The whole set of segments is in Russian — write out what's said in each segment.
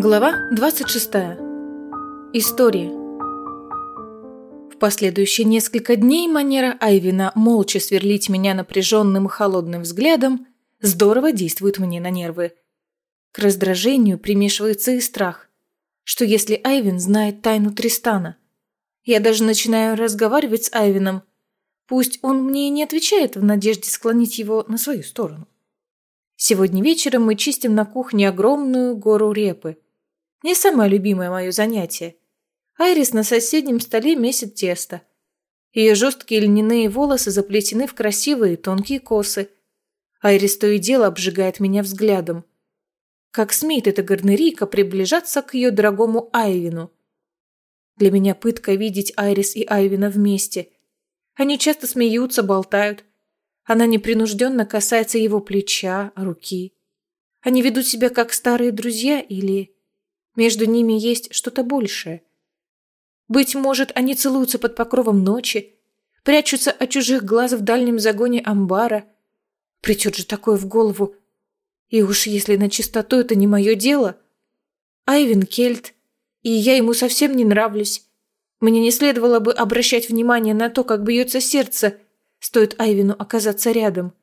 Глава 26. История. В последующие несколько дней манера Айвина молча сверлить меня напряженным и холодным взглядом здорово действует мне на нервы. К раздражению примешивается и страх, что если Айвин знает тайну Тристана, я даже начинаю разговаривать с Айвином, пусть он мне и не отвечает в надежде склонить его на свою сторону. Сегодня вечером мы чистим на кухне огромную гору репы. Не самое любимое мое занятие. Айрис на соседнем столе месит тесто. Ее жесткие льняные волосы заплетены в красивые тонкие косы. Айрис то и дело обжигает меня взглядом. Как смеет эта гарнерийка приближаться к ее дорогому Айвину? Для меня пытка видеть Айрис и Айвина вместе. Они часто смеются, болтают. Она непринужденно касается его плеча, руки. Они ведут себя как старые друзья или между ними есть что-то большее. Быть может, они целуются под покровом ночи, прячутся от чужих глаз в дальнем загоне амбара. Придет же такое в голову. И уж если на чистоту это не мое дело. Айвен Кельт, и я ему совсем не нравлюсь. Мне не следовало бы обращать внимание на то, как бьется сердце, Стоит Айвину оказаться рядом.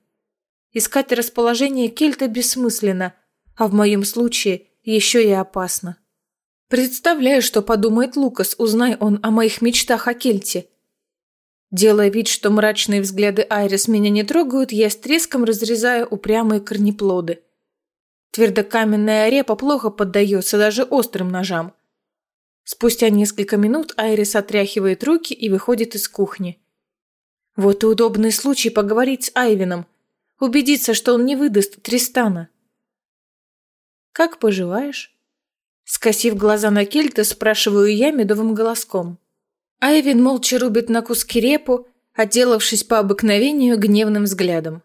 Искать расположение Кельта бессмысленно, а в моем случае еще и опасно. Представляю, что подумает Лукас, узнай он о моих мечтах о Кельте. Делая вид, что мрачные взгляды Айрис меня не трогают, я с треском разрезаю упрямые корнеплоды. Твердокаменная репа плохо поддается даже острым ножам. Спустя несколько минут Айрис отряхивает руки и выходит из кухни. Вот и удобный случай поговорить с Айвином, убедиться, что он не выдаст Тристана. «Как поживаешь?» Скосив глаза на Кельта, спрашиваю я медовым голоском. Айвин молча рубит на куски репу, отделавшись по обыкновению гневным взглядом.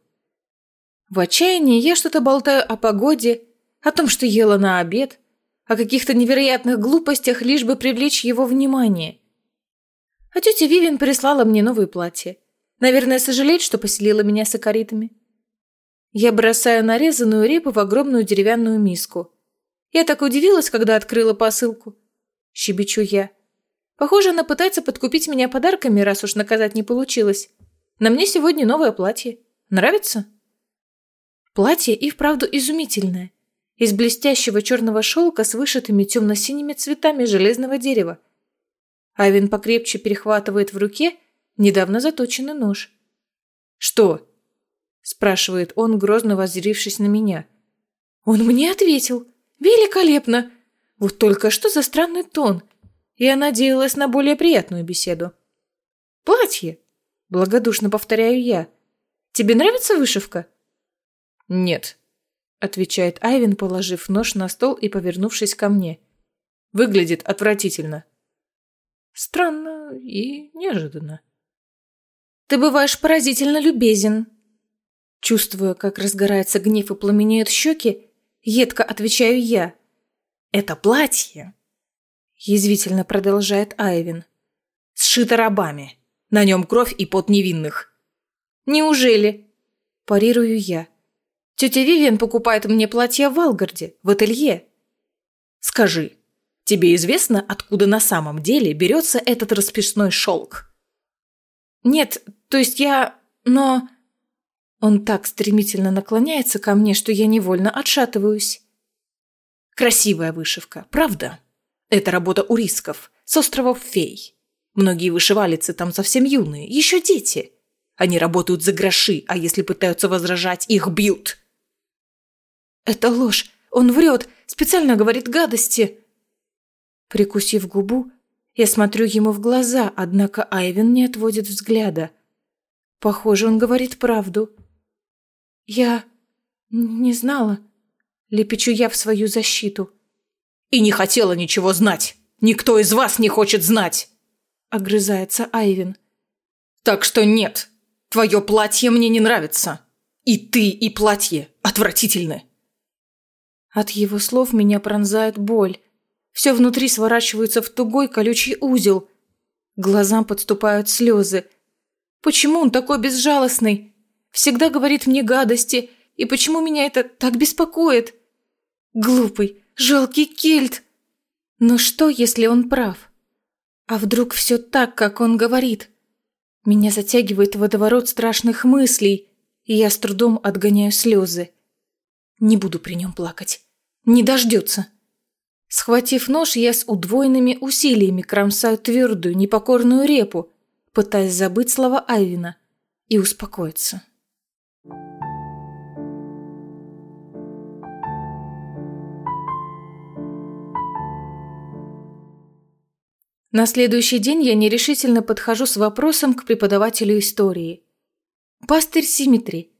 В отчаянии я что-то болтаю о погоде, о том, что ела на обед, о каких-то невероятных глупостях, лишь бы привлечь его внимание. А тетя Вивин прислала мне новое платье. Наверное, сожалеет, что поселила меня с акаритами. Я бросаю нарезанную репу в огромную деревянную миску. Я так удивилась, когда открыла посылку. Щебечу я. Похоже, она пытается подкупить меня подарками, раз уж наказать не получилось. На мне сегодня новое платье. Нравится? Платье и вправду изумительное. Из блестящего черного шелка с вышитыми темно-синими цветами железного дерева. Айвен покрепче перехватывает в руке – недавно заточенный нож. «Что?» – спрашивает он, грозно воззрившись на меня. Он мне ответил. «Великолепно! Вот только что за странный тон!» Я надеялась на более приятную беседу. «Платье!» – благодушно повторяю я. «Тебе нравится вышивка?» «Нет», – отвечает Айвин, положив нож на стол и повернувшись ко мне. «Выглядит отвратительно». Странно и неожиданно. Ты бываешь поразительно любезен. Чувствуя, как разгорается гнев и пламенеют щеки, едко отвечаю я. Это платье, язвительно продолжает Айвин, сшито рабами. На нем кровь и пот невинных. Неужели? Парирую я. Тетя Вивиан покупает мне платье в Алгарде, в ателье. Скажи, тебе известно, откуда на самом деле берется этот расписной шелк? Нет, то есть я... Но... Он так стремительно наклоняется ко мне, что я невольно отшатываюсь. Красивая вышивка, правда? Это работа у рисков, с островов Фей. Многие вышивалицы там совсем юные, еще дети. Они работают за гроши, а если пытаются возражать, их бьют. Это ложь. Он врет, специально говорит гадости. Прикусив губу, я смотрю ему в глаза, однако Айвен не отводит взгляда. Похоже, он говорит правду. Я не знала. Лепечу я в свою защиту. И не хотела ничего знать. Никто из вас не хочет знать. Огрызается Айвен. Так что нет. Твое платье мне не нравится. И ты, и платье отвратительны. От его слов меня пронзает боль. Все внутри сворачивается в тугой колючий узел. Глазам подступают слезы. Почему он такой безжалостный? Всегда говорит мне гадости. И почему меня это так беспокоит? Глупый, Жалкий кельт! Но что, если он прав? А вдруг все так, как он говорит? Меня затягивает водоворот страшных мыслей, и я с трудом отгоняю слезы. Не буду при нем плакать. Не дождется. Схватив нож, я с удвоенными усилиями кромсаю твердую, непокорную репу, пытаясь забыть слова Айвина и успокоиться. На следующий день я нерешительно подхожу с вопросом к преподавателю истории. «Пастырь Симметри».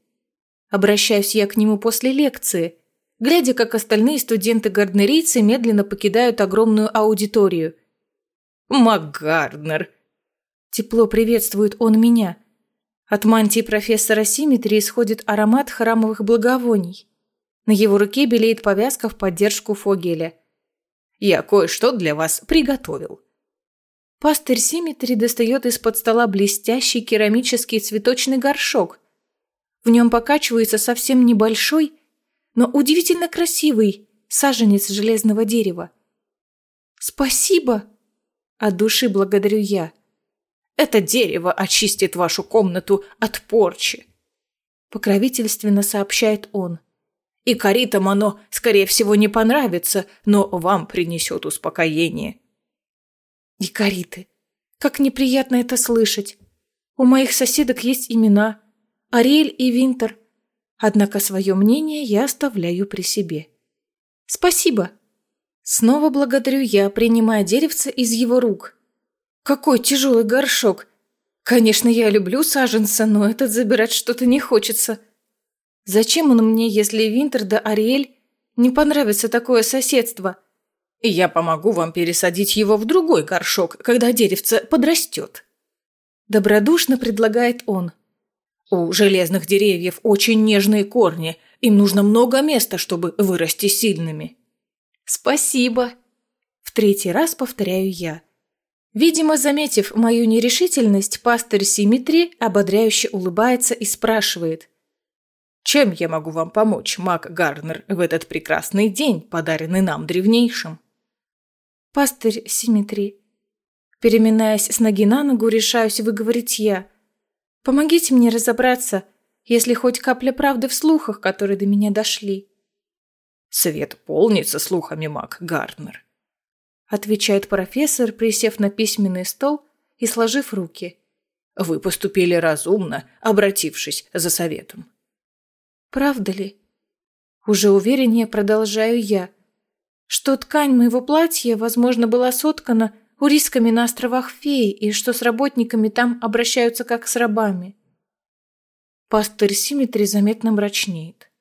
Обращаюсь я к нему после лекции, глядя, как остальные студенты-гарднерийцы медленно покидают огромную аудиторию. «МакГарднер!» Тепло приветствует он меня. От мантии профессора Симметри исходит аромат храмовых благовоний. На его руке белеет повязка в поддержку Фогеля. «Я кое-что для вас приготовил». Пастырь Симметри достает из-под стола блестящий керамический цветочный горшок. В нем покачивается совсем небольшой, но удивительно красивый саженец железного дерева. «Спасибо!» От души благодарю я. «Это дерево очистит вашу комнату от порчи!» Покровительственно сообщает он. «И коритам оно, скорее всего, не понравится, но вам принесет успокоение». Дикариты. Как неприятно это слышать. У моих соседок есть имена. Ариэль и Винтер. Однако свое мнение я оставляю при себе. Спасибо. Снова благодарю я, принимая деревце из его рук. Какой тяжелый горшок. Конечно, я люблю саженца, но этот забирать что-то не хочется. Зачем он мне, если Винтер да Ариэль не понравится такое соседство? Я помогу вам пересадить его в другой горшок, когда деревце подрастет». Добродушно предлагает он. «У железных деревьев очень нежные корни, им нужно много места, чтобы вырасти сильными». «Спасибо!» В третий раз повторяю я. Видимо, заметив мою нерешительность, пастырь Симметри ободряюще улыбается и спрашивает. «Чем я могу вам помочь, маг Гарнер, в этот прекрасный день, подаренный нам древнейшим?» Пастырь Симметри. Переминаясь с ноги на ногу, решаюсь выговорить я. Помогите мне разобраться, если хоть капля правды в слухах, которые до меня дошли. Свет полнится слухами, маг Гарднер. Отвечает профессор, присев на письменный стол и сложив руки. Вы поступили разумно, обратившись за советом. Правда ли? Уже увереннее продолжаю я – что ткань моего платья, возможно, была соткана урисками на островах феи и что с работниками там обращаются как с рабами. Пастырь Симметри заметно мрачнеет.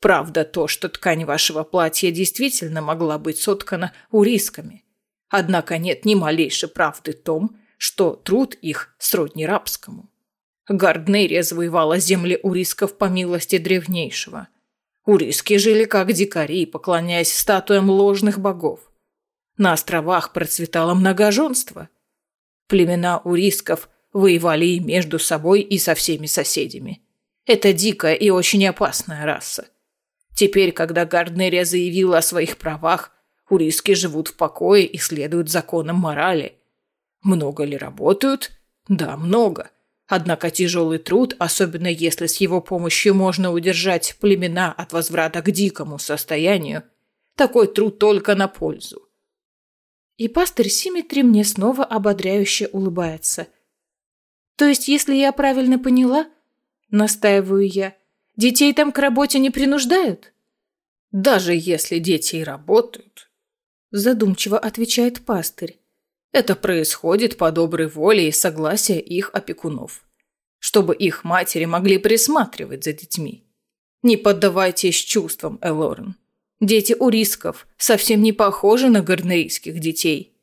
Правда то, что ткань вашего платья действительно могла быть соткана урисками. Однако нет ни малейшей правды в том, что труд их сродни рабскому. Гарднерия завоевала земли урисков по милости древнейшего – Уриски жили как дикари, поклоняясь статуям ложных богов. На островах процветало многоженство. Племена урисков воевали и между собой, и со всеми соседями. Это дикая и очень опасная раса. Теперь, когда Гарднерия заявила о своих правах, уриски живут в покое и следуют законам морали. Много ли работают? Да, много. Однако тяжелый труд, особенно если с его помощью можно удержать племена от возврата к дикому состоянию, такой труд только на пользу. И пастырь Симметри мне снова ободряюще улыбается. То есть, если я правильно поняла, настаиваю я, детей там к работе не принуждают? Даже если дети и работают, задумчиво отвечает пастырь. Это происходит по доброй воле и согласия их опекунов, чтобы их матери могли присматривать за детьми. Не поддавайтесь чувствам, Элорен. Дети у рисков совсем не похожи на гарнерийских детей.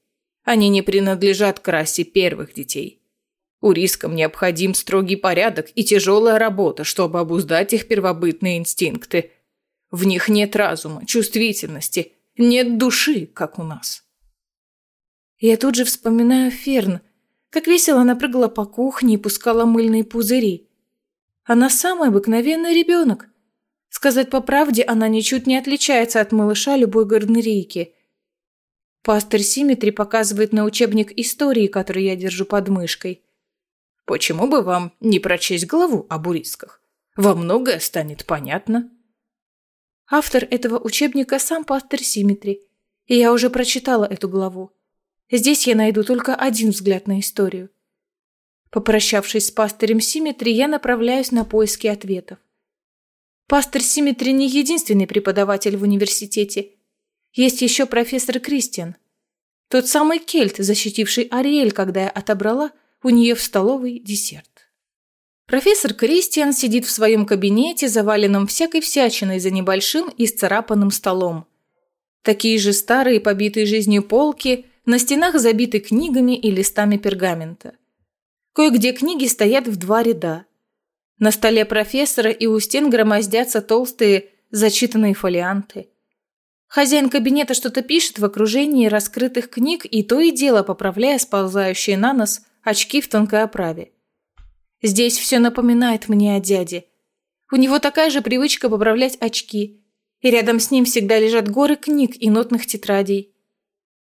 Они не принадлежат к расе первых детей. У рискам необходим строгий порядок и тяжелая работа, чтобы обуздать их первобытные инстинкты. В них нет разума, чувствительности, нет души, как у нас. Я тут же вспоминаю Ферн, как весело она прыгала по кухне и пускала мыльные пузыри. Она самый обыкновенный ребенок. Сказать по правде, она ничуть не отличается от малыша любой гарднерийки. Пастор Симметри показывает на учебник истории, который я держу под мышкой. Почему бы вам не прочесть главу об урисках? Во многое станет понятно. Автор этого учебника сам пастор Симметри, и я уже прочитала эту главу. Здесь я найду только один взгляд на историю. Попрощавшись с пастырем Симметри, я направляюсь на поиски ответов. Пастор Симметри не единственный преподаватель в университете. Есть еще профессор Кристиан. Тот самый кельт, защитивший Ариэль, когда я отобрала у нее в столовой десерт. Профессор Кристиан сидит в своем кабинете, заваленном всякой всячиной за небольшим и сцарапанным столом. Такие же старые, побитые жизнью полки, на стенах забиты книгами и листами пергамента. Кое-где книги стоят в два ряда. На столе профессора и у стен громоздятся толстые зачитанные фолианты. Хозяин кабинета что-то пишет в окружении раскрытых книг и то и дело поправляя сползающие на нос очки в тонкой оправе. Здесь все напоминает мне о дяде. У него такая же привычка поправлять очки, и рядом с ним всегда лежат горы книг и нотных тетрадей.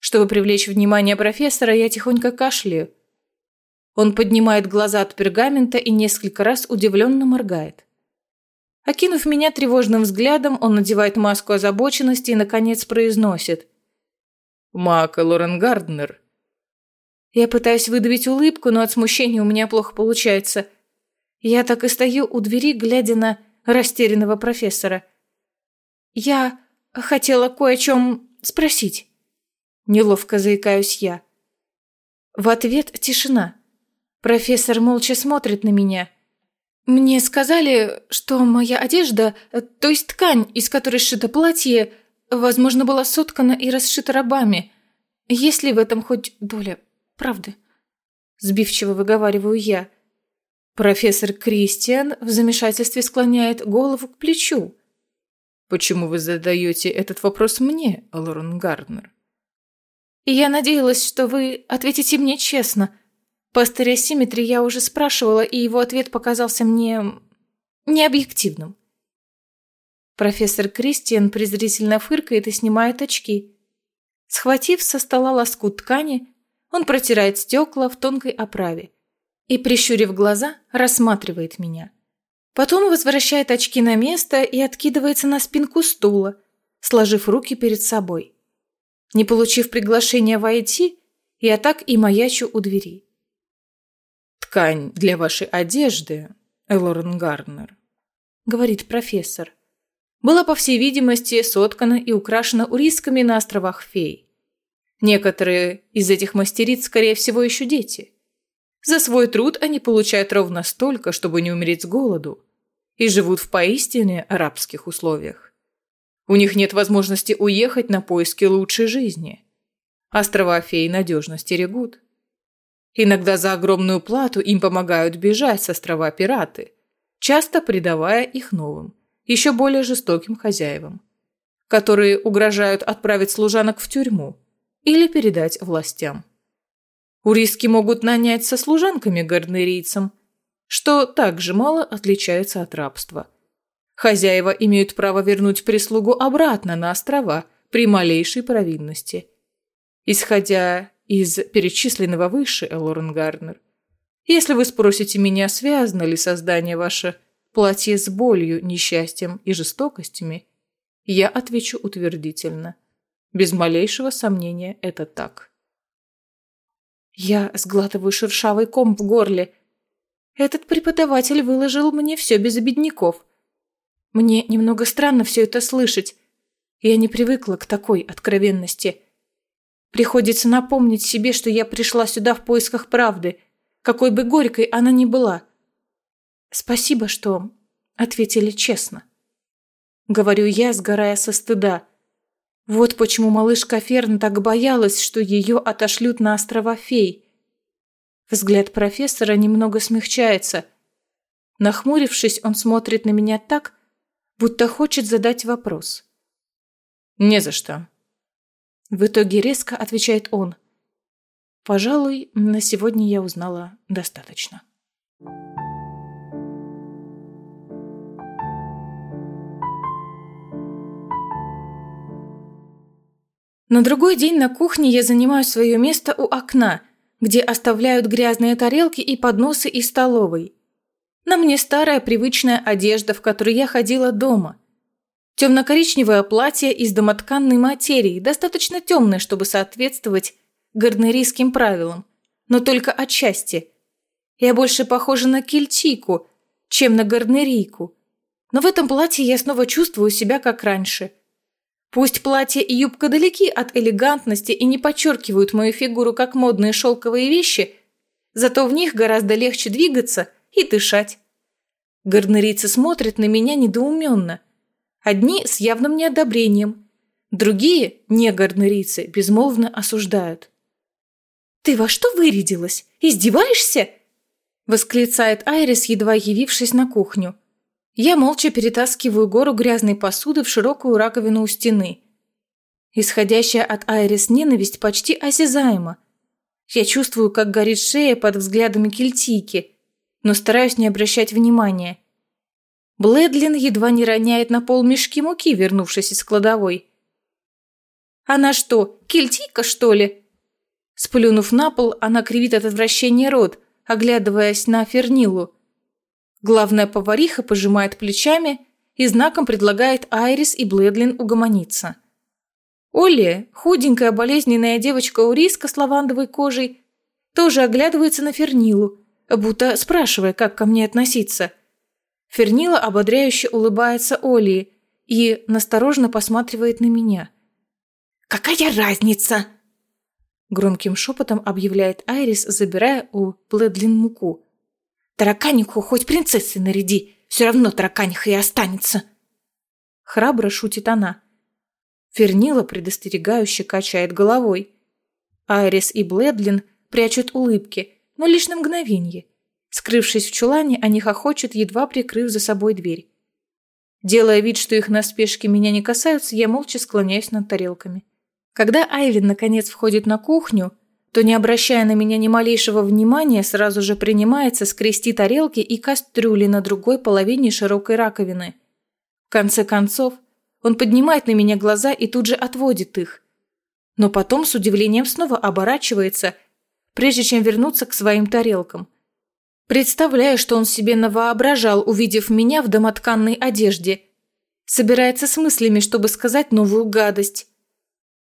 Чтобы привлечь внимание профессора, я тихонько кашляю – он поднимает глаза от пергамента и несколько раз удивленно моргает. Окинув меня тревожным взглядом, он надевает маску озабоченности и, наконец, произносит. «Мак Лорен Гарднер». Я пытаюсь выдавить улыбку, но от смущения у меня плохо получается. Я так и стою у двери, глядя на растерянного профессора. «Я хотела кое о чем спросить». Неловко заикаюсь я. В ответ тишина. Профессор молча смотрит на меня. Мне сказали, что моя одежда, то есть ткань, из которой сшито платье, возможно, была соткана и расшита рабами. Есть ли в этом хоть доля правды? Сбивчиво выговариваю я. Профессор Кристиан в замешательстве склоняет голову к плечу. «Почему вы задаете этот вопрос мне, Лорен Гарднер?» «Я надеялась, что вы ответите мне честно», Пастыря Симметри я уже спрашивала, и его ответ показался мне... необъективным. Профессор Кристиан презрительно фыркает и снимает очки. Схватив со стола лоскут ткани, он протирает стекла в тонкой оправе и, прищурив глаза, рассматривает меня. Потом возвращает очки на место и откидывается на спинку стула, сложив руки перед собой. Не получив приглашения войти, я так и маячу у двери ткань для вашей одежды, Элорен Гарнер», — говорит профессор, была, по всей видимости, соткана и украшена урисками на островах фей. Некоторые из этих мастериц, скорее всего, еще дети. За свой труд они получают ровно столько, чтобы не умереть с голоду, и живут в поистине арабских условиях. У них нет возможности уехать на поиски лучшей жизни. Острова фей надежно стерегут. Иногда за огромную плату им помогают бежать с острова пираты, часто предавая их новым, еще более жестоким хозяевам, которые угрожают отправить служанок в тюрьму или передать властям. Уриски могут нанять со служанками гарднерийцам, что также мало отличается от рабства. Хозяева имеют право вернуть прислугу обратно на острова при малейшей провинности. Исходя из перечисленного выше, Элорен Гарнер. Если вы спросите меня, связано ли создание ваше платье с болью, несчастьем и жестокостями, я отвечу утвердительно. Без малейшего сомнения это так. Я сглатываю шершавый ком в горле. Этот преподаватель выложил мне все без обедняков. Мне немного странно все это слышать. Я не привыкла к такой откровенности. Приходится напомнить себе, что я пришла сюда в поисках правды, какой бы горькой она ни была. Спасибо, что ответили честно. Говорю я, сгорая со стыда. Вот почему малышка Ферн так боялась, что ее отошлют на острова фей. Взгляд профессора немного смягчается. Нахмурившись, он смотрит на меня так, будто хочет задать вопрос. «Не за что». В итоге резко отвечает он. «Пожалуй, на сегодня я узнала достаточно». На другой день на кухне я занимаю свое место у окна, где оставляют грязные тарелки и подносы из столовой – на мне старая привычная одежда, в которой я ходила дома. Темно-коричневое платье из домотканной материи, достаточно темное, чтобы соответствовать гарнерийским правилам, но только отчасти. Я больше похожа на кельтику, чем на гарнерийку. Но в этом платье я снова чувствую себя как раньше. Пусть платье и юбка далеки от элегантности и не подчеркивают мою фигуру как модные шелковые вещи, зато в них гораздо легче двигаться и дышать. Гарнерийцы смотрят на меня недоуменно. Одни с явным неодобрением, другие, не гарнерийцы, безмолвно осуждают. «Ты во что вырядилась? Издеваешься?» Восклицает Айрис, едва явившись на кухню. Я молча перетаскиваю гору грязной посуды в широкую раковину у стены. Исходящая от Айрис ненависть почти осязаема. Я чувствую, как горит шея под взглядами кельтийки, но стараюсь не обращать внимания. Блэдлин едва не роняет на пол мешки муки, вернувшись из кладовой. «Она что, кельтийка, что ли?» Сплюнув на пол, она кривит от отвращения рот, оглядываясь на Фернилу. Главная повариха пожимает плечами и знаком предлагает Айрис и Блэдлин угомониться. Олли, худенькая болезненная девочка у риска с лавандовой кожей, тоже оглядывается на Фернилу, будто спрашивая, как ко мне относиться. Фернила ободряюще улыбается Олли и насторожно посматривает на меня. «Какая разница?» Громким шепотом объявляет Айрис, забирая у Блэдлин муку. «Тараканиху хоть принцессы наряди, все равно тараканиха и останется!» Храбро шутит она. Фернила предостерегающе качает головой. Айрис и Блэдлин прячут улыбки, но лишь на мгновенье. Скрывшись в чулане, они хохочут, едва прикрыв за собой дверь. Делая вид, что их наспешки меня не касаются, я молча склоняюсь над тарелками. Когда Айвин наконец входит на кухню, то, не обращая на меня ни малейшего внимания, сразу же принимается скрести тарелки и кастрюли на другой половине широкой раковины. В конце концов, он поднимает на меня глаза и тут же отводит их. Но потом с удивлением снова оборачивается, прежде чем вернуться к своим тарелкам. Представляю, что он себе навоображал, увидев меня в домотканной одежде. Собирается с мыслями, чтобы сказать новую гадость.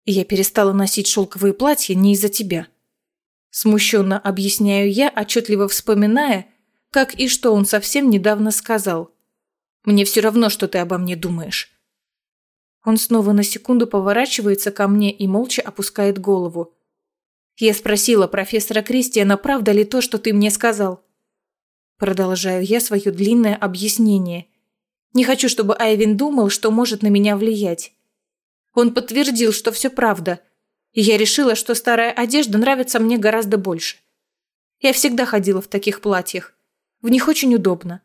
Я перестала носить шелковые платья не из-за тебя. Смущенно объясняю я, отчетливо вспоминая, как и что он совсем недавно сказал. Мне все равно, что ты обо мне думаешь. Он снова на секунду поворачивается ко мне и молча опускает голову. Я спросила профессора Кристиана, правда ли то, что ты мне сказал. Продолжаю я свое длинное объяснение. Не хочу, чтобы Айвин думал, что может на меня влиять. Он подтвердил, что все правда. И я решила, что старая одежда нравится мне гораздо больше. Я всегда ходила в таких платьях. В них очень удобно.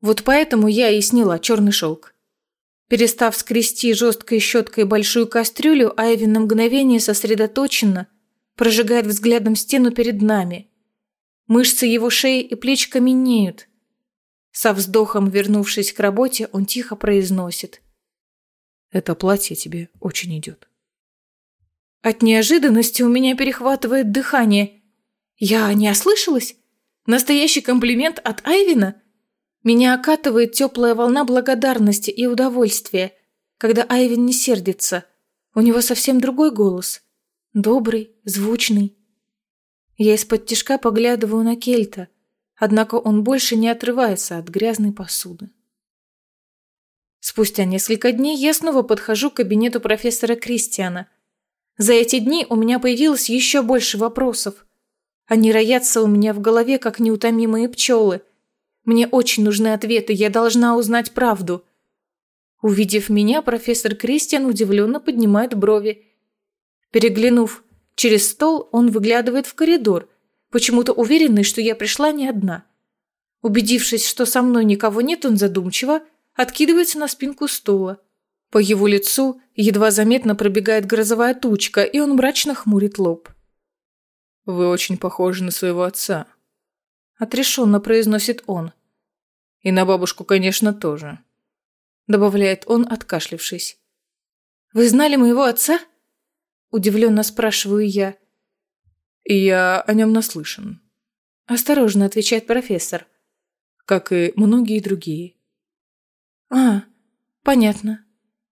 Вот поэтому я и сняла черный шелк. Перестав скрести жесткой щеткой большую кастрюлю, Айвин на мгновение сосредоточенно прожигает взглядом стену перед нами. Мышцы его шеи и плеч каменеют. Со вздохом, вернувшись к работе, он тихо произносит. Это платье тебе очень идет. От неожиданности у меня перехватывает дыхание. Я не ослышалась? Настоящий комплимент от Айвина? Меня окатывает теплая волна благодарности и удовольствия, когда Айвин не сердится. У него совсем другой голос. Добрый, звучный. Я из-под тишка поглядываю на Кельта, однако он больше не отрывается от грязной посуды. Спустя несколько дней я снова подхожу к кабинету профессора Кристиана. За эти дни у меня появилось еще больше вопросов. Они роятся у меня в голове, как неутомимые пчелы. Мне очень нужны ответы, я должна узнать правду. Увидев меня, профессор Кристиан удивленно поднимает брови. Переглянув через стол, он выглядывает в коридор, почему-то уверенный, что я пришла не одна. Убедившись, что со мной никого нет, он задумчиво откидывается на спинку стула. По его лицу едва заметно пробегает грозовая тучка, и он мрачно хмурит лоб. «Вы очень похожи на своего отца», — отрешенно произносит он. «И на бабушку, конечно, тоже», — добавляет он, откашлившись. «Вы знали моего отца?» Удивленно спрашиваю я. Я о нем наслышан. Осторожно отвечает профессор. Как и многие другие. А, понятно.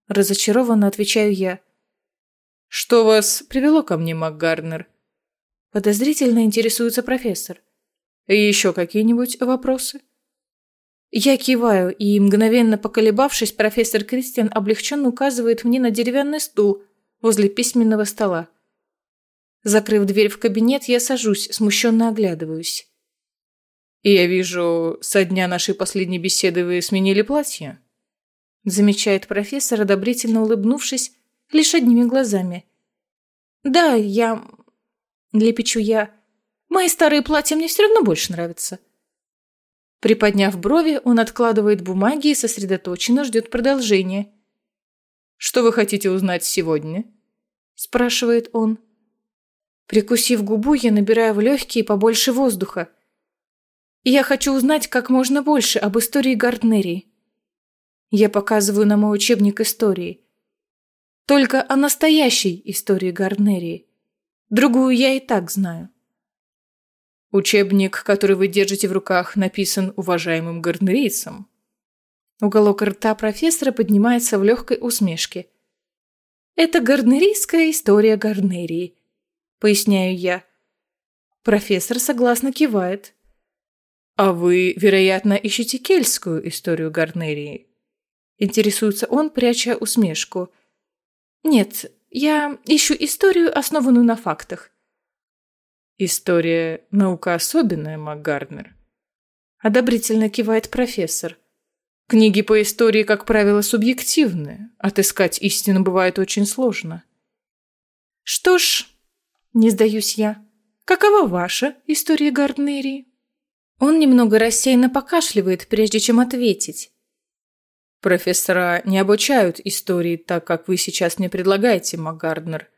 Разочарованно отвечаю я. Что вас привело ко мне, МакГарнер? Подозрительно интересуется профессор. Еще какие-нибудь вопросы? Я киваю, и, мгновенно поколебавшись, профессор Кристиан облегченно указывает мне на деревянный стул возле письменного стола. Закрыв дверь в кабинет, я сажусь, смущенно оглядываюсь. «И я вижу, со дня нашей последней беседы вы сменили платье?» Замечает профессор, одобрительно улыбнувшись, лишь одними глазами. «Да, я...» Лепечу я. «Мои старые платья мне все равно больше нравятся». Приподняв брови, он откладывает бумаги и сосредоточенно ждет продолжения. «Что вы хотите узнать сегодня?» – спрашивает он. Прикусив губу, я набираю в легкие побольше воздуха. Я хочу узнать как можно больше об истории Гарднерии. Я показываю на мой учебник истории. Только о настоящей истории Гарднерии. Другую я и так знаю. Учебник, который вы держите в руках, написан уважаемым гарнерийцем. Уголок рта профессора поднимается в легкой усмешке. Это гарнерийская история Гарнерии, поясняю я. Профессор согласно кивает. А вы, вероятно, ищете кельтскую историю Гарнерии? Интересуется он, пряча усмешку. Нет, я ищу историю, основанную на фактах. История – наука особенная, МакГарднер. Одобрительно кивает профессор. Книги по истории, как правило, субъективны. Отыскать истину бывает очень сложно. Что ж, не сдаюсь я. Какова ваша история Гарднерии? Он немного рассеянно покашливает, прежде чем ответить. Профессора не обучают истории так, как вы сейчас мне предлагаете, МакГарднер.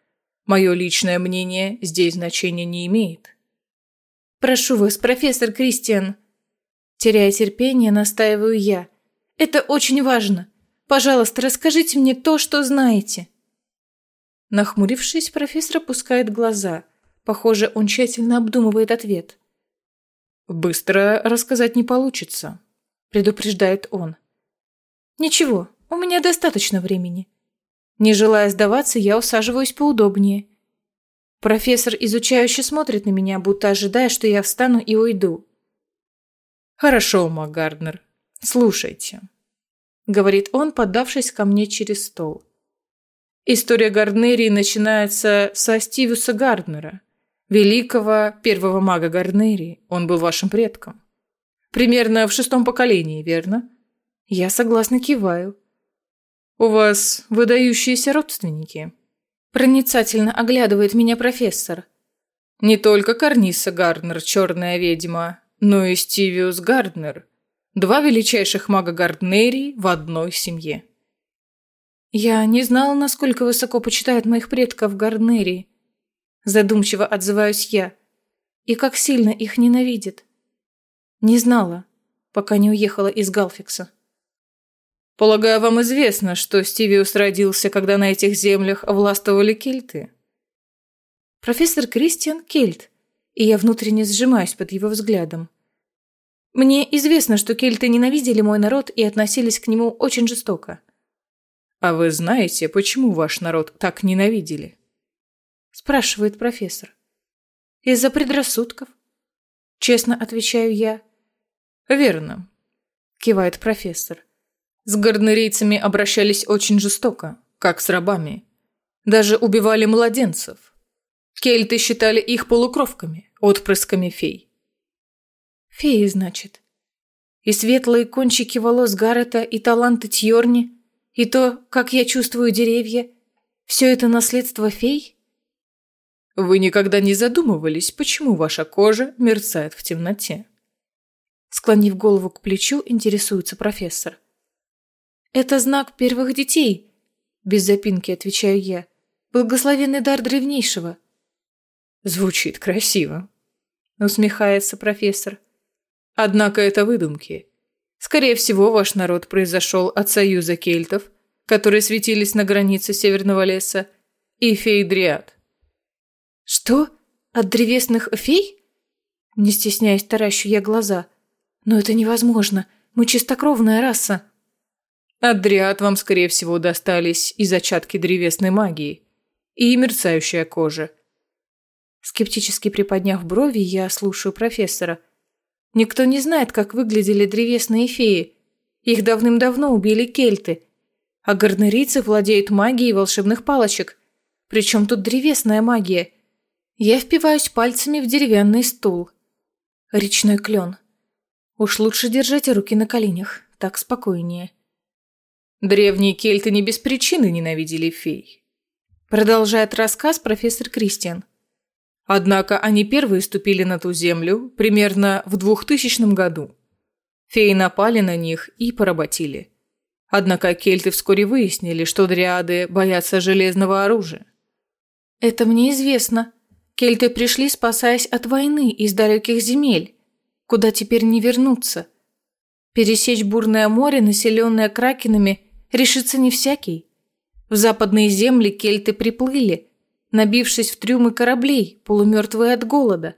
Мое личное мнение здесь значения не имеет. Прошу вас, профессор Кристиан. Теряя терпение, настаиваю я. Это очень важно. Пожалуйста, расскажите мне то, что знаете. Нахмурившись, профессор опускает глаза. Похоже, он тщательно обдумывает ответ. «Быстро рассказать не получится», – предупреждает он. «Ничего, у меня достаточно времени. Не желая сдаваться, я усаживаюсь поудобнее. Профессор изучающе смотрит на меня, будто ожидая, что я встану и уйду. «Хорошо, МакГарднер, слушайте», — говорит он, подавшись ко мне через стол. История Гарднерии начинается со Стивуса Гарднера, великого первого мага Гарднерии. Он был вашим предком. Примерно в шестом поколении, верно? Я согласно киваю. У вас выдающиеся родственники. Проницательно оглядывает меня профессор. Не только Карниса Гарднер, черная ведьма, но и Стивиус Гарднер. Два величайших мага Гарднерии в одной семье. Я не знала, насколько высоко почитают моих предков Гарднерии. Задумчиво отзываюсь я. И как сильно их ненавидят. Не знала, пока не уехала из Галфикса. Полагаю, вам известно, что Стивиус родился, когда на этих землях властвовали кельты? Профессор Кристиан Кельт, и я внутренне сжимаюсь под его взглядом. Мне известно, что кельты ненавидели мой народ и относились к нему очень жестоко. А вы знаете, почему ваш народ так ненавидели? Спрашивает профессор. Из-за предрассудков. Честно отвечаю я. Верно, кивает профессор. С гарнерийцами обращались очень жестоко, как с рабами. Даже убивали младенцев. Кельты считали их полукровками, отпрысками фей. Феи, значит. И светлые кончики волос Гаррета, и таланты Тьорни, и то, как я чувствую деревья, все это наследство фей? Вы никогда не задумывались, почему ваша кожа мерцает в темноте? Склонив голову к плечу, интересуется профессор. «Это знак первых детей», – без запинки отвечаю я. «Благословенный дар древнейшего». «Звучит красиво», – усмехается профессор. «Однако это выдумки. Скорее всего, ваш народ произошел от союза кельтов, которые светились на границе Северного леса, и фей-дриад. Что? От древесных фей? Не стесняясь, таращу я глаза. Но это невозможно. Мы чистокровная раса. От дриад вам, скорее всего, достались и зачатки древесной магии, и мерцающая кожа. Скептически приподняв брови, я слушаю профессора. Никто не знает, как выглядели древесные феи. Их давным-давно убили кельты. А гарнерийцы владеют магией волшебных палочек. Причем тут древесная магия? Я впиваюсь пальцами в деревянный стул. Речной клен. Уж лучше держать руки на коленях, так спокойнее. Древние кельты не без причины ненавидели фей. Продолжает рассказ профессор Кристиан. Однако они первые ступили на ту землю примерно в 2000 году. Феи напали на них и поработили. Однако кельты вскоре выяснили, что дриады боятся железного оружия. «Это мне известно. Кельты пришли, спасаясь от войны из далеких земель, куда теперь не вернуться. Пересечь бурное море, населенное кракенами, решится не всякий. В западные земли кельты приплыли, набившись в трюмы кораблей, полумертвые от голода.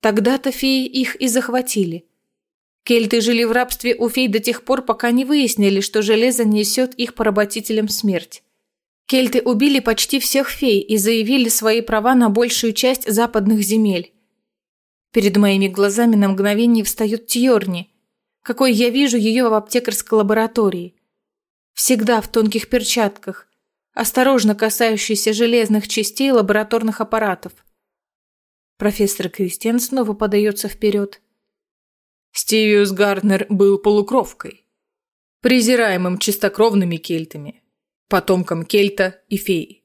Тогда-то феи их и захватили. Кельты жили в рабстве у фей до тех пор, пока не выяснили, что железо несет их поработителям смерть. Кельты убили почти всех фей и заявили свои права на большую часть западных земель. Перед моими глазами на мгновение встает Тьорни, какой я вижу ее в аптекарской лаборатории. Всегда в тонких перчатках, осторожно касающейся железных частей лабораторных аппаратов. Профессор Кристиан снова подается вперед – Стивиус Гарднер был полукровкой, презираемым чистокровными кельтами, потомком кельта и феи.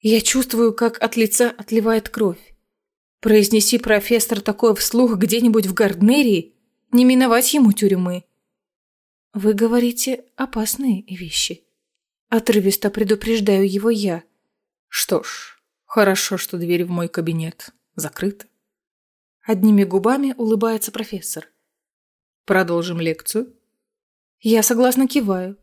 Я чувствую, как от лица отливает кровь. Произнеси профессор такое вслух где-нибудь в Гарднерии, не миновать ему тюрьмы. Вы говорите опасные вещи. Отрывисто предупреждаю его я. Что ж, хорошо, что дверь в мой кабинет закрыта. Одними губами улыбается профессор. Продолжим лекцию. Я согласно киваю.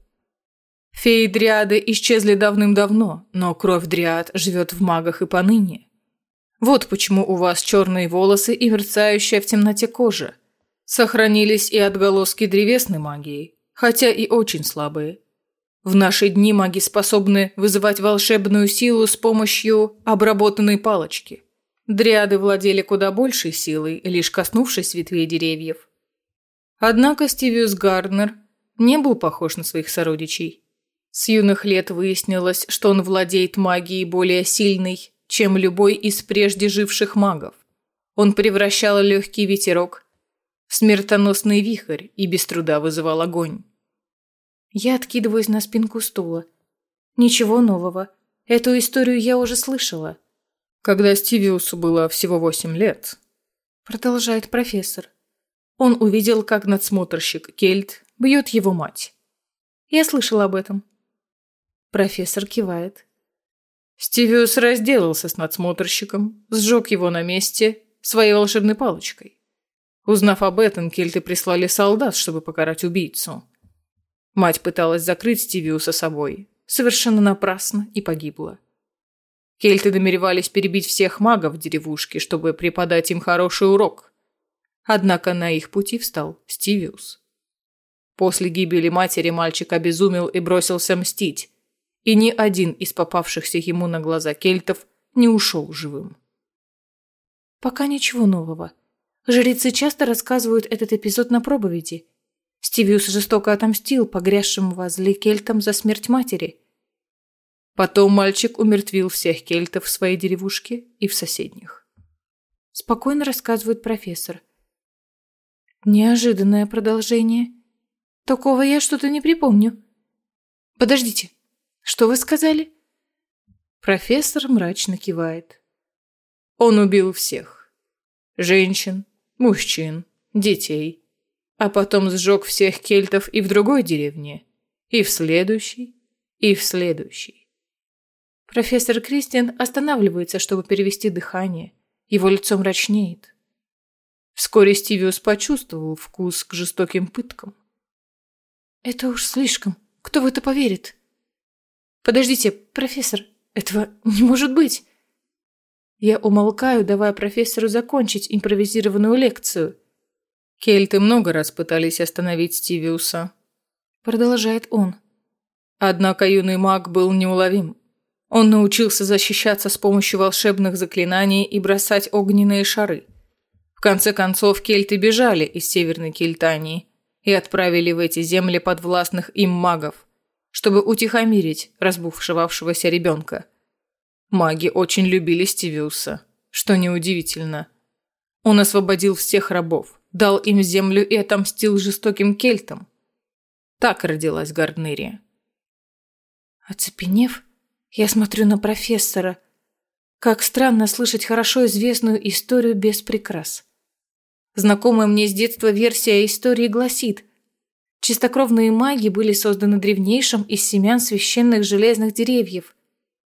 Феи дриады исчезли давным-давно, но кровь дриад живет в магах и поныне. Вот почему у вас черные волосы и мерцающая в темноте кожа. Сохранились и отголоски древесной магии, хотя и очень слабые. В наши дни маги способны вызывать волшебную силу с помощью обработанной палочки. Дриады владели куда большей силой, лишь коснувшись ветвей деревьев. Однако Стивиус Гарднер не был похож на своих сородичей. С юных лет выяснилось, что он владеет магией более сильной, чем любой из прежде живших магов. Он превращал легкий ветерок в смертоносный вихрь и без труда вызывал огонь. Я откидываюсь на спинку стула. Ничего нового. Эту историю я уже слышала. Когда Стивиусу было всего восемь лет, продолжает профессор, он увидел, как надсмотрщик Кельт бьет его мать. Я слышал об этом. Профессор кивает. Стивиус разделался с надсмотрщиком, сжег его на месте своей волшебной палочкой. Узнав об этом, кельты прислали солдат, чтобы покарать убийцу. Мать пыталась закрыть Стивиуса собой, совершенно напрасно и погибла. Кельты намеревались перебить всех магов в деревушке, чтобы преподать им хороший урок. Однако на их пути встал Стивиус. После гибели матери мальчик обезумел и бросился мстить, и ни один из попавшихся ему на глаза кельтов не ушел живым. Пока ничего нового. Жрецы часто рассказывают этот эпизод на проповеди. Стивиус жестоко отомстил погрязшим во зле кельтам за смерть матери – Потом мальчик умертвил всех кельтов в своей деревушке и в соседних. Спокойно рассказывает профессор. Неожиданное продолжение. Такого я что-то не припомню. Подождите, что вы сказали? Профессор мрачно кивает. Он убил всех. Женщин, мужчин, детей. А потом сжег всех кельтов и в другой деревне, и в следующей, и в следующей. Профессор Кристиан останавливается, чтобы перевести дыхание. Его лицо мрачнеет. Вскоре Стивиус почувствовал вкус к жестоким пыткам. «Это уж слишком. Кто в это поверит?» «Подождите, профессор, Этого не может быть. Я умолкаю, давая профессору закончить импровизированную лекцию. Кельты много раз пытались остановить Стивиуса. Продолжает он. Однако юный маг был неуловим. Он научился защищаться с помощью волшебных заклинаний и бросать огненные шары. В конце концов, кельты бежали из Северной Кельтании и отправили в эти земли подвластных им магов, чтобы утихомирить разбушевавшегося ребенка. Маги очень любили Стивиуса, что неудивительно. Он освободил всех рабов, дал им землю и отомстил жестоким кельтам. Так родилась Гарднерия. Оцепенев, я смотрю на профессора. Как странно слышать хорошо известную историю без прикрас. Знакомая мне с детства версия истории гласит, чистокровные маги были созданы древнейшим из семян священных железных деревьев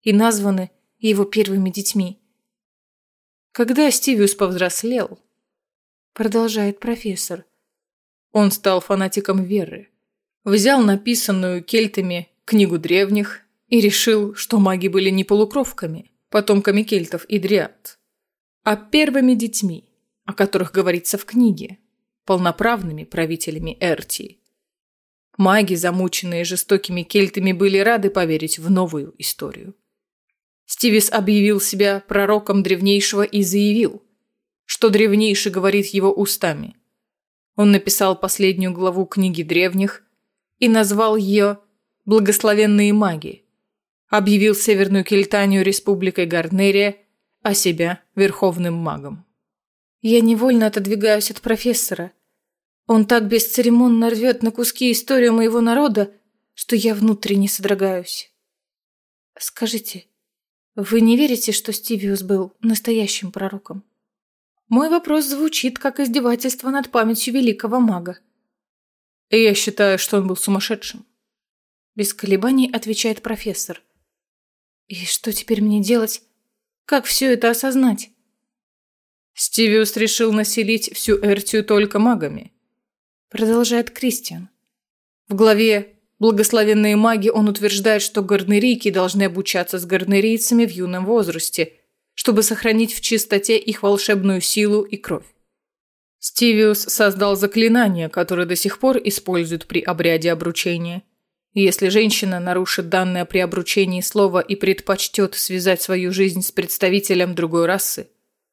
и названы его первыми детьми. Когда Стивиус повзрослел, продолжает профессор, он стал фанатиком веры. Взял написанную кельтами книгу древних и решил, что маги были не полукровками, потомками кельтов и дриад, а первыми детьми, о которых говорится в книге, полноправными правителями Эртии. Маги, замученные жестокими кельтами, были рады поверить в новую историю. Стивис объявил себя пророком древнейшего и заявил, что древнейший говорит его устами. Он написал последнюю главу книги древних и назвал ее «Благословенные маги», объявил Северную Кельтанию республикой Гарнерия, а себя верховным магом. Я невольно отодвигаюсь от профессора. Он так бесцеремонно рвет на куски историю моего народа, что я внутренне содрогаюсь. Скажите, вы не верите, что Стивиус был настоящим пророком? Мой вопрос звучит как издевательство над памятью великого мага. Я считаю, что он был сумасшедшим. Без колебаний отвечает профессор. И что теперь мне делать? Как все это осознать? Стивиус решил населить всю Эртию только магами. Продолжает Кристиан. В главе «Благословенные маги» он утверждает, что гарнерийки должны обучаться с гарнерийцами в юном возрасте, чтобы сохранить в чистоте их волшебную силу и кровь. Стивиус создал заклинание, которое до сих пор используют при обряде обручения. Если женщина нарушит данное при обручении слово и предпочтет связать свою жизнь с представителем другой расы,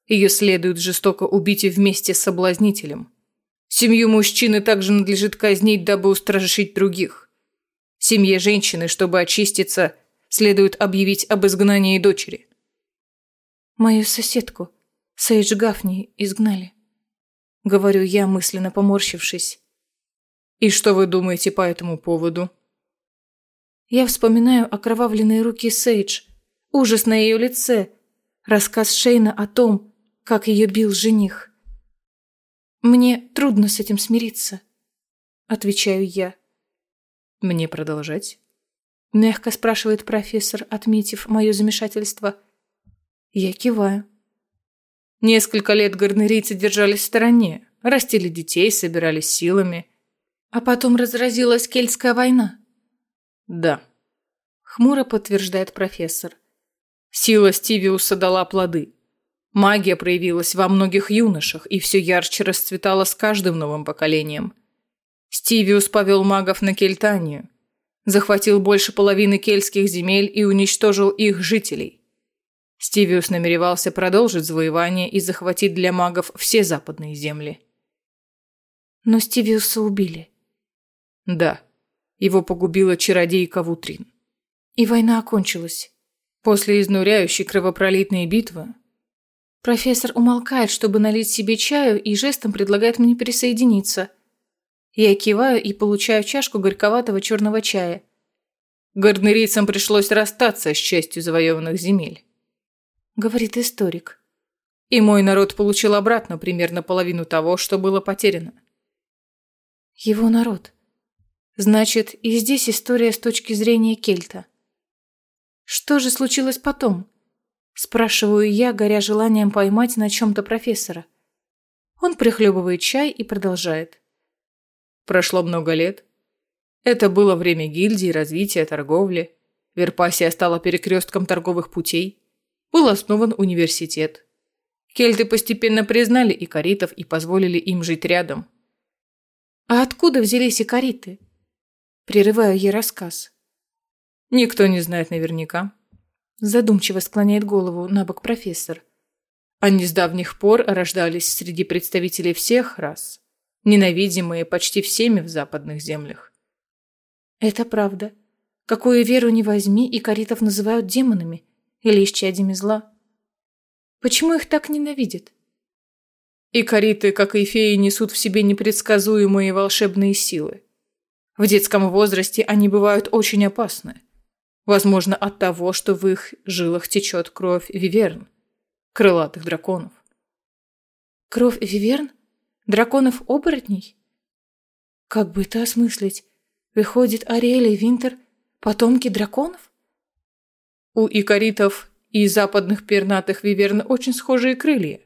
ее следует жестоко убить и вместе с соблазнителем. Семью мужчины также надлежит казнить, дабы устрашить других. Семье женщины, чтобы очиститься, следует объявить об изгнании дочери. Мою соседку, Сейдж Гафни, изгнали. Говорю я, мысленно поморщившись. И что вы думаете по этому поводу? Я вспоминаю окровавленные руки Сейдж, ужас на ее лице, рассказ Шейна о том, как ее бил жених. «Мне трудно с этим смириться», — отвечаю я. «Мне продолжать?» — мягко спрашивает профессор, отметив мое замешательство. Я киваю. Несколько лет гарнерийцы держались в стороне, растили детей, собирались силами. А потом разразилась Кельтская война. Да. Хмуро подтверждает профессор. Сила Стивиуса дала плоды. Магия проявилась во многих юношах и все ярче расцветала с каждым новым поколением. Стивиус повел магов на Кельтанию, захватил больше половины кельтских земель и уничтожил их жителей. Стивиус намеревался продолжить завоевание и захватить для магов все западные земли. Но Стивиуса убили. Да. Его погубила чародейка Вутрин. И война окончилась. После изнуряющей кровопролитной битвы Профессор умолкает, чтобы налить себе чаю, и жестом предлагает мне присоединиться. Я киваю и получаю чашку горьковатого черного чая. Гарднерийцам пришлось расстаться с частью завоеванных земель. Говорит историк. И мой народ получил обратно примерно половину того, что было потеряно. Его народ. Значит, и здесь история с точки зрения кельта. Что же случилось потом? Спрашиваю я, горя желанием поймать на чем-то профессора. Он прихлебывает чай и продолжает. Прошло много лет. Это было время гильдии, развития, торговли. Верпасия стала перекрестком торговых путей. Был основан университет. Кельты постепенно признали икаритов и позволили им жить рядом. «А откуда взялись икариты?» Прерываю ей рассказ. «Никто не знает наверняка», Задумчиво склоняет голову на бок профессор. Они с давних пор рождались среди представителей всех рас, ненавидимые почти всеми в западных землях. Это правда. Какую веру ни возьми, и каритов называют демонами или исчадьями зла. Почему их так ненавидят? И кариты, как и феи, несут в себе непредсказуемые волшебные силы. В детском возрасте они бывают очень опасны. Возможно, от того, что в их жилах течет кровь виверн, крылатых драконов. Кровь виверн? Драконов-оборотней? Как бы это осмыслить? Выходит, Ариэль и Винтер – потомки драконов? У икоритов и западных пернатых виверн очень схожие крылья.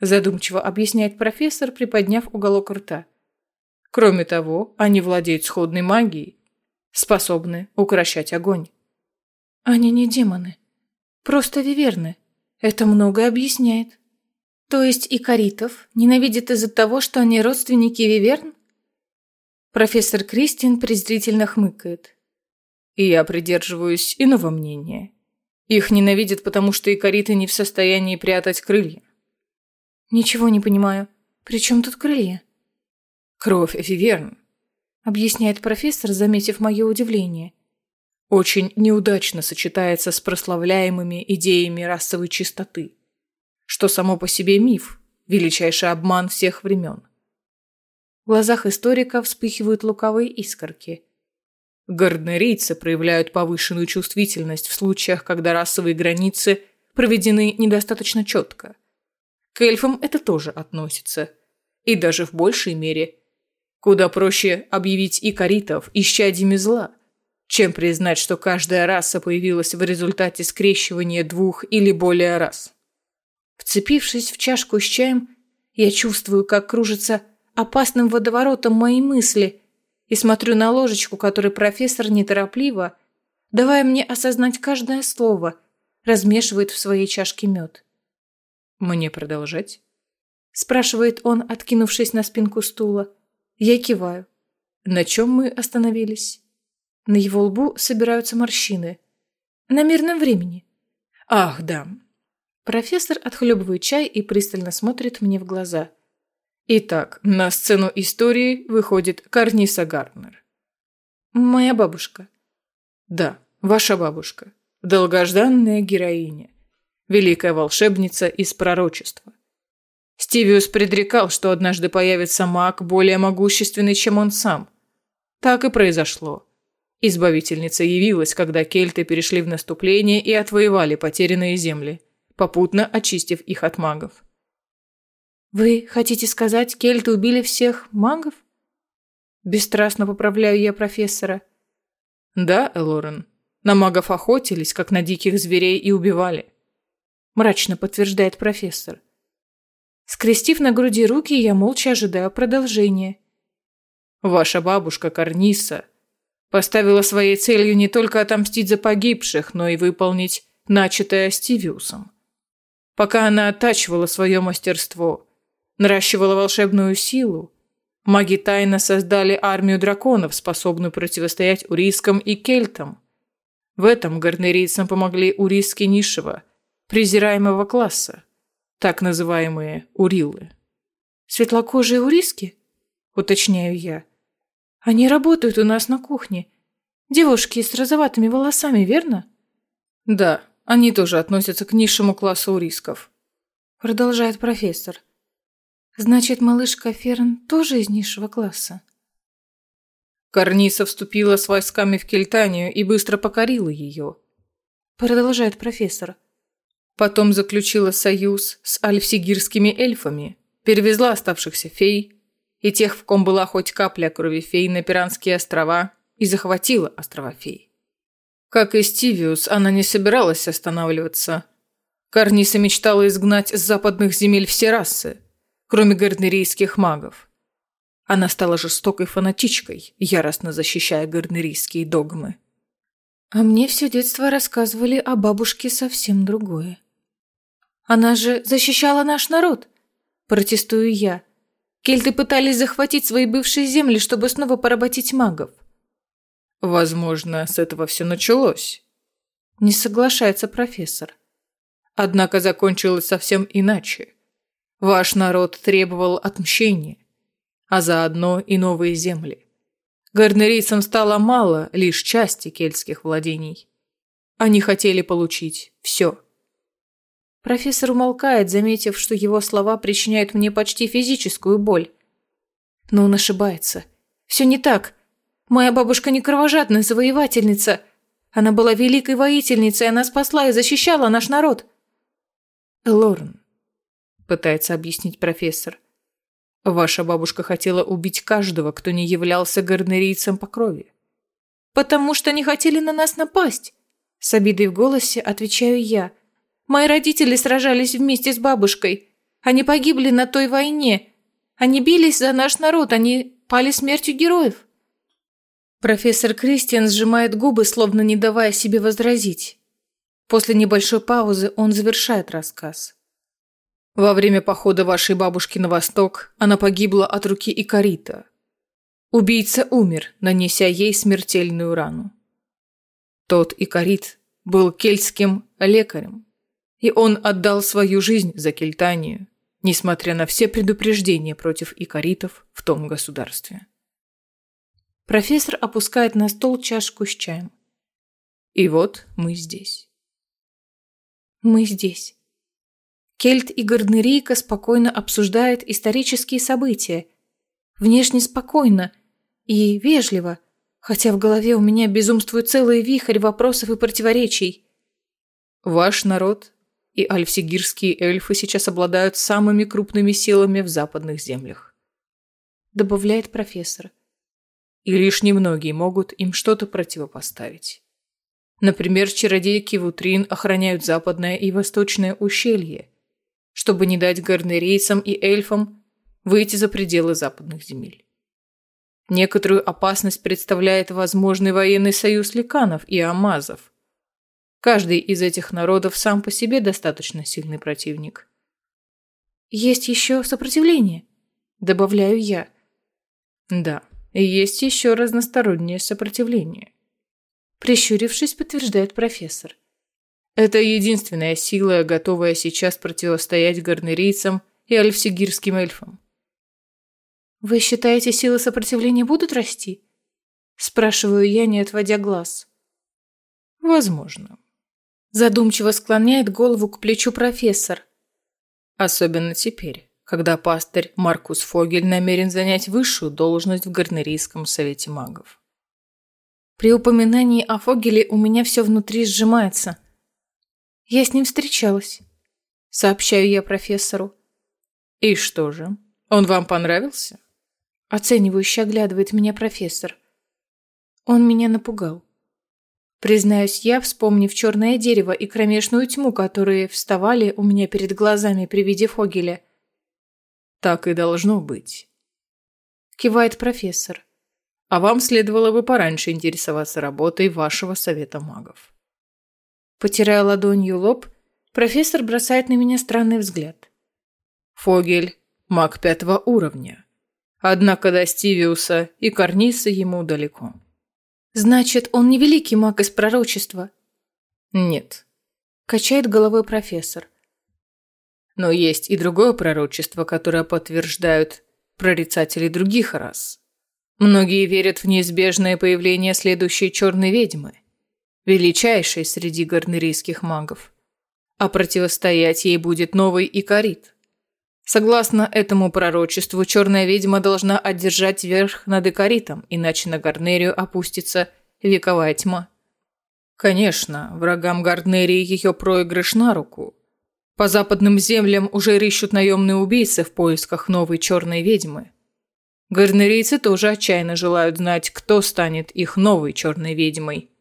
Задумчиво объясняет профессор, приподняв уголок рта. Кроме того, они владеют сходной магией, способны укращать огонь. Они не демоны. Просто виверны. Это многое объясняет. То есть и Каритов ненавидит из-за того, что они родственники виверн? Профессор Кристин презрительно хмыкает. И я придерживаюсь иного мнения. Их ненавидят, потому что и Кариты не в состоянии прятать крылья. Ничего не понимаю. При чем тут крылья? Кровь виверн, объясняет профессор, заметив мое удивление очень неудачно сочетается с прославляемыми идеями расовой чистоты, что само по себе миф, величайший обман всех времен. В глазах историка вспыхивают луковые искорки. Гарднерийцы проявляют повышенную чувствительность в случаях, когда расовые границы проведены недостаточно четко. К эльфам это тоже относится. И даже в большей мере. Куда проще объявить икоритов исчадьями зла – чем признать, что каждая раса появилась в результате скрещивания двух или более рас. Вцепившись в чашку с чаем, я чувствую, как кружится опасным водоворотом мои мысли и смотрю на ложечку, которой профессор неторопливо, давая мне осознать каждое слово, размешивает в своей чашке мед. «Мне продолжать?» спрашивает он, откинувшись на спинку стула. Я киваю. «На чем мы остановились?» На его лбу собираются морщины. На мирном времени. Ах, да. Профессор отхлебывает чай и пристально смотрит мне в глаза. Итак, на сцену истории выходит Карниса Гарднер. Моя бабушка. Да, ваша бабушка. Долгожданная героиня. Великая волшебница из пророчества. Стивиус предрекал, что однажды появится маг более могущественный, чем он сам. Так и произошло. Избавительница явилась, когда кельты перешли в наступление и отвоевали потерянные земли, попутно очистив их от магов. «Вы хотите сказать, кельты убили всех магов?» Бесстрастно поправляю я профессора. «Да, Элорен. На магов охотились, как на диких зверей, и убивали», мрачно подтверждает профессор. Скрестив на груди руки, я молча ожидаю продолжения. «Ваша бабушка Карниса Поставила своей целью не только отомстить за погибших, но и выполнить начатое Стивиусом. Пока она оттачивала свое мастерство, наращивала волшебную силу, маги тайно создали армию драконов, способную противостоять урискам и кельтам. В этом гарнерийцам помогли уриски низшего, презираемого класса, так называемые урилы. «Светлокожие уриски?» – уточняю я. Они работают у нас на кухне. Девушки с розоватыми волосами, верно? Да, они тоже относятся к низшему классу у рисков. Продолжает профессор. Значит, малышка Ферн тоже из низшего класса? Карниса вступила с войсками в Кельтанию и быстро покорила ее. Продолжает профессор. Потом заключила союз с альфсигирскими эльфами, перевезла оставшихся фей, и тех, в ком была хоть капля крови фей на Пиранские острова, и захватила острова фей. Как и Стивиус, она не собиралась останавливаться. Карниса мечтала изгнать с западных земель все расы, кроме гарнерийских магов. Она стала жестокой фанатичкой, яростно защищая гарнерийские догмы. А мне все детство рассказывали о бабушке совсем другое. Она же защищала наш народ, протестую я. Кельты пытались захватить свои бывшие земли, чтобы снова поработить магов. Возможно, с этого все началось. Не соглашается профессор. Однако закончилось совсем иначе. Ваш народ требовал отмщения, а заодно и новые земли. Гарнерийцам стало мало лишь части кельтских владений. Они хотели получить все. Профессор умолкает, заметив, что его слова причиняют мне почти физическую боль. Но он ошибается. Все не так. Моя бабушка не кровожадная завоевательница. Она была великой воительницей, она спасла и защищала наш народ. Лорен, пытается объяснить профессор. Ваша бабушка хотела убить каждого, кто не являлся гарнерийцем по крови. Потому что не хотели на нас напасть. С обидой в голосе отвечаю я. Мои родители сражались вместе с бабушкой. Они погибли на той войне. Они бились за наш народ, они пали смертью героев. Профессор Кристиан сжимает губы, словно не давая себе возразить. После небольшой паузы он завершает рассказ. Во время похода вашей бабушки на восток она погибла от руки Икарита. Убийца умер, нанеся ей смертельную рану. Тот Икарит был кельтским лекарем, и он отдал свою жизнь за Кельтанию, несмотря на все предупреждения против икаритов в том государстве. Профессор опускает на стол чашку с чаем. И вот мы здесь. Мы здесь. Кельт и Гарднерийка спокойно обсуждают исторические события. Внешне спокойно и вежливо, хотя в голове у меня безумствует целый вихрь вопросов и противоречий. Ваш народ и альфсигирские эльфы сейчас обладают самыми крупными силами в западных землях. Добавляет профессор. И лишь немногие могут им что-то противопоставить. Например, чародейки Вутрин охраняют западное и восточное ущелье, чтобы не дать гарнерейцам и эльфам выйти за пределы западных земель. Некоторую опасность представляет возможный военный союз ликанов и амазов. Каждый из этих народов сам по себе достаточно сильный противник. «Есть еще сопротивление», – добавляю я. Да, есть еще разностороннее сопротивление. Прищурившись, подтверждает профессор. Это единственная сила, готовая сейчас противостоять гарнерийцам и альфсигирским эльфам. «Вы считаете, силы сопротивления будут расти?» Спрашиваю я, не отводя глаз. «Возможно». Задумчиво склоняет голову к плечу профессор. Особенно теперь, когда пастырь Маркус Фогель намерен занять высшую должность в Гарнерийском совете магов. При упоминании о Фогеле у меня все внутри сжимается. Я с ним встречалась. Сообщаю я профессору. И что же, он вам понравился? Оценивающе оглядывает меня профессор. Он меня напугал. Признаюсь я, вспомнив черное дерево и кромешную тьму, которые вставали у меня перед глазами при виде Фогеля. Так и должно быть. Кивает профессор а вам следовало бы пораньше интересоваться работой вашего совета магов. Потирая ладонью лоб, профессор бросает на меня странный взгляд. Фогель – маг пятого уровня. Однако до Стивиуса и Карниса ему далеко. Значит, он не великий маг из пророчества? Нет. Качает головой профессор. Но есть и другое пророчество, которое подтверждают прорицатели других рас. Многие верят в неизбежное появление следующей черной ведьмы, величайшей среди гарнерийских магов. А противостоять ей будет новый Икарит. Согласно этому пророчеству, черная ведьма должна одержать верх над Икаритом, иначе на Гарнерию опустится вековая тьма. Конечно, врагам Гарнерии ее проигрыш на руку. По западным землям уже рыщут наемные убийцы в поисках новой черной ведьмы. Гарнерийцы тоже отчаянно желают знать, кто станет их новой черной ведьмой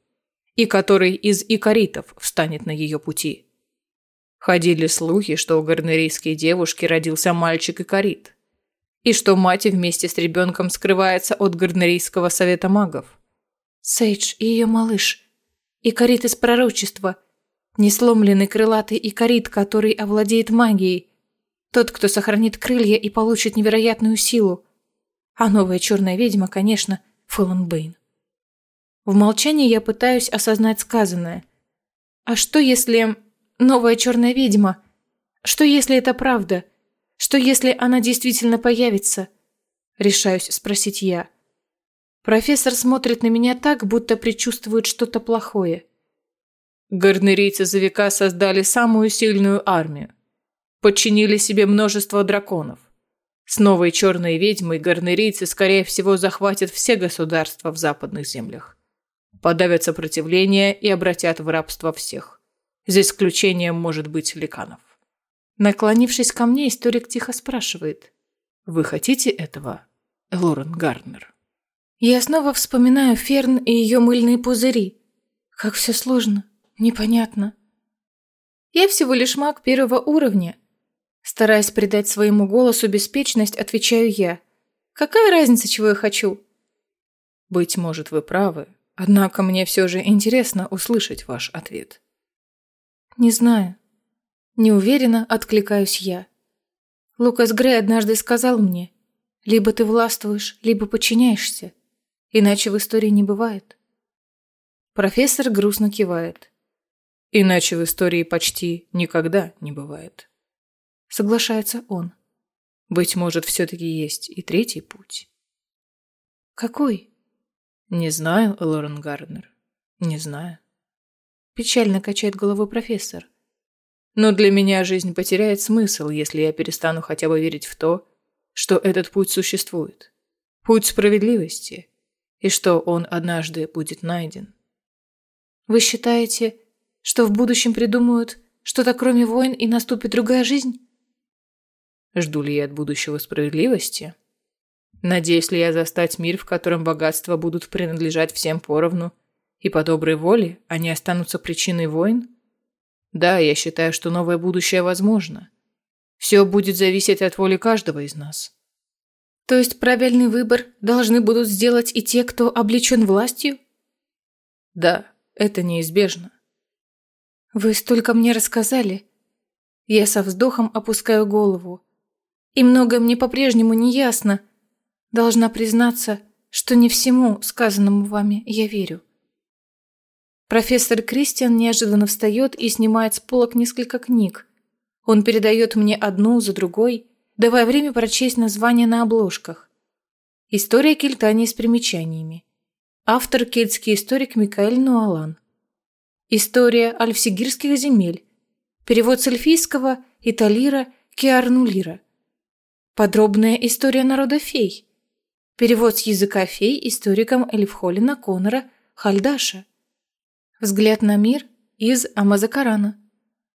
и который из икоритов встанет на ее пути. Ходили слухи, что у гарнерийской девушки родился мальчик-икорит, и что мать вместе с ребенком скрывается от гарнерийского совета магов. Сейдж и ее малыш. Икорит из пророчества. Несломленный крылатый икорит, который овладеет магией. Тот, кто сохранит крылья и получит невероятную силу. А новая черная ведьма, конечно, Фэллон Бэйн. В молчании я пытаюсь осознать сказанное. А что если... Новая черная ведьма? Что если это правда? Что если она действительно появится? Решаюсь спросить я. Профессор смотрит на меня так, будто предчувствует что-то плохое. Гарнерийцы за века создали самую сильную армию. Подчинили себе множество драконов. С новой черной ведьмой гарнерийцы, скорее всего, захватят все государства в западных землях. Подавят сопротивление и обратят в рабство всех. За исключением, может быть, ликанов. Наклонившись ко мне, историк тихо спрашивает. «Вы хотите этого, Лорен Гарнер?» Я снова вспоминаю Ферн и ее мыльные пузыри. Как все сложно, непонятно. Я всего лишь маг первого уровня. Стараясь придать своему голосу беспечность, отвечаю я. Какая разница, чего я хочу? Быть может, вы правы, однако мне все же интересно услышать ваш ответ. Не знаю. Неуверенно откликаюсь я. Лукас Грей однажды сказал мне, либо ты властвуешь, либо подчиняешься. Иначе в истории не бывает. Профессор грустно кивает. Иначе в истории почти никогда не бывает. Соглашается он. Быть может, все-таки есть и третий путь. Какой? Не знаю, Лорен Гарднер. Не знаю. Печально качает головой профессор. Но для меня жизнь потеряет смысл, если я перестану хотя бы верить в то, что этот путь существует. Путь справедливости, и что он однажды будет найден. Вы считаете, что в будущем придумают что-то кроме войн и наступит другая жизнь? Жду ли я от будущего справедливости? Надеюсь ли я застать мир, в котором богатства будут принадлежать всем поровну, и по доброй воле они останутся причиной войн? Да, я считаю, что новое будущее возможно. Все будет зависеть от воли каждого из нас. То есть правильный выбор должны будут сделать и те, кто облечен властью? Да, это неизбежно. Вы столько мне рассказали. Я со вздохом опускаю голову. И многое мне по-прежнему не ясно. Должна признаться, что не всему сказанному вами я верю. Профессор Кристиан неожиданно встает и снимает с полок несколько книг. Он передает мне одну за другой – давая время прочесть названия на обложках. История Кельтании с примечаниями. Автор – кельтский историк Микаэль Нуалан. История альфсигирских земель. Перевод с эльфийского Италира Киарнулира. Подробная история народа фей. Перевод с языка фей историком Эльфхолина Конора Хальдаша. Взгляд на мир из Амазакарана.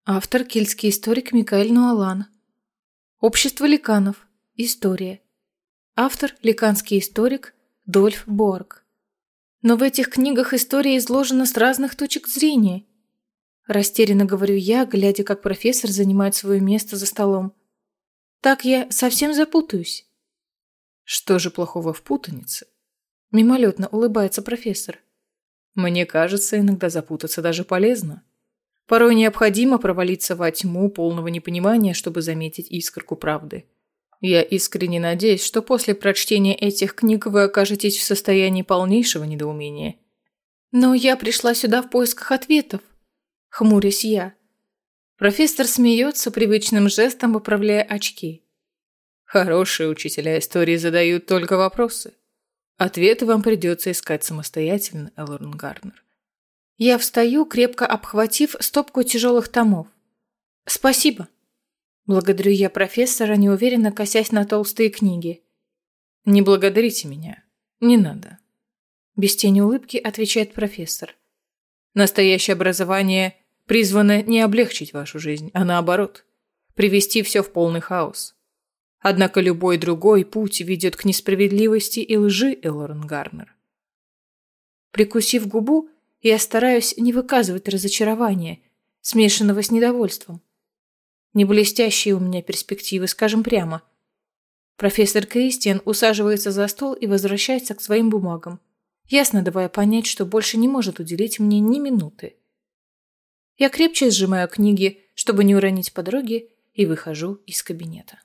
Автор – кельтский историк Микаэль Нуалан. Общество ликанов. История. Автор – ликанский историк Дольф Борг. Но в этих книгах история изложена с разных точек зрения. Растерянно говорю я, глядя, как профессор занимает свое место за столом. Так я совсем запутаюсь. Что же плохого в путанице? Мимолетно улыбается профессор. Мне кажется, иногда запутаться даже полезно. Порой необходимо провалиться во тьму полного непонимания, чтобы заметить искорку правды. Я искренне надеюсь, что после прочтения этих книг вы окажетесь в состоянии полнейшего недоумения. Но я пришла сюда в поисках ответов. Хмурюсь я. Профессор смеется привычным жестом, управляя очки. Хорошие учителя истории задают только вопросы. Ответы вам придется искать самостоятельно, Элорн Гарнер. Я встаю, крепко обхватив стопку тяжелых томов. «Спасибо». Благодарю я профессора, неуверенно косясь на толстые книги. «Не благодарите меня. Не надо». Без тени улыбки отвечает профессор. «Настоящее образование призвано не облегчить вашу жизнь, а наоборот, привести все в полный хаос. Однако любой другой путь ведет к несправедливости и лжи, Элорен Гарнер». Прикусив губу, я стараюсь не выказывать разочарования, смешанного с недовольством. Не блестящие у меня перспективы, скажем прямо. Профессор Кристиан усаживается за стол и возвращается к своим бумагам. ясно давая понять, что больше не может уделить мне ни минуты. Я крепче сжимаю книги, чтобы не уронить по дороге, и выхожу из кабинета.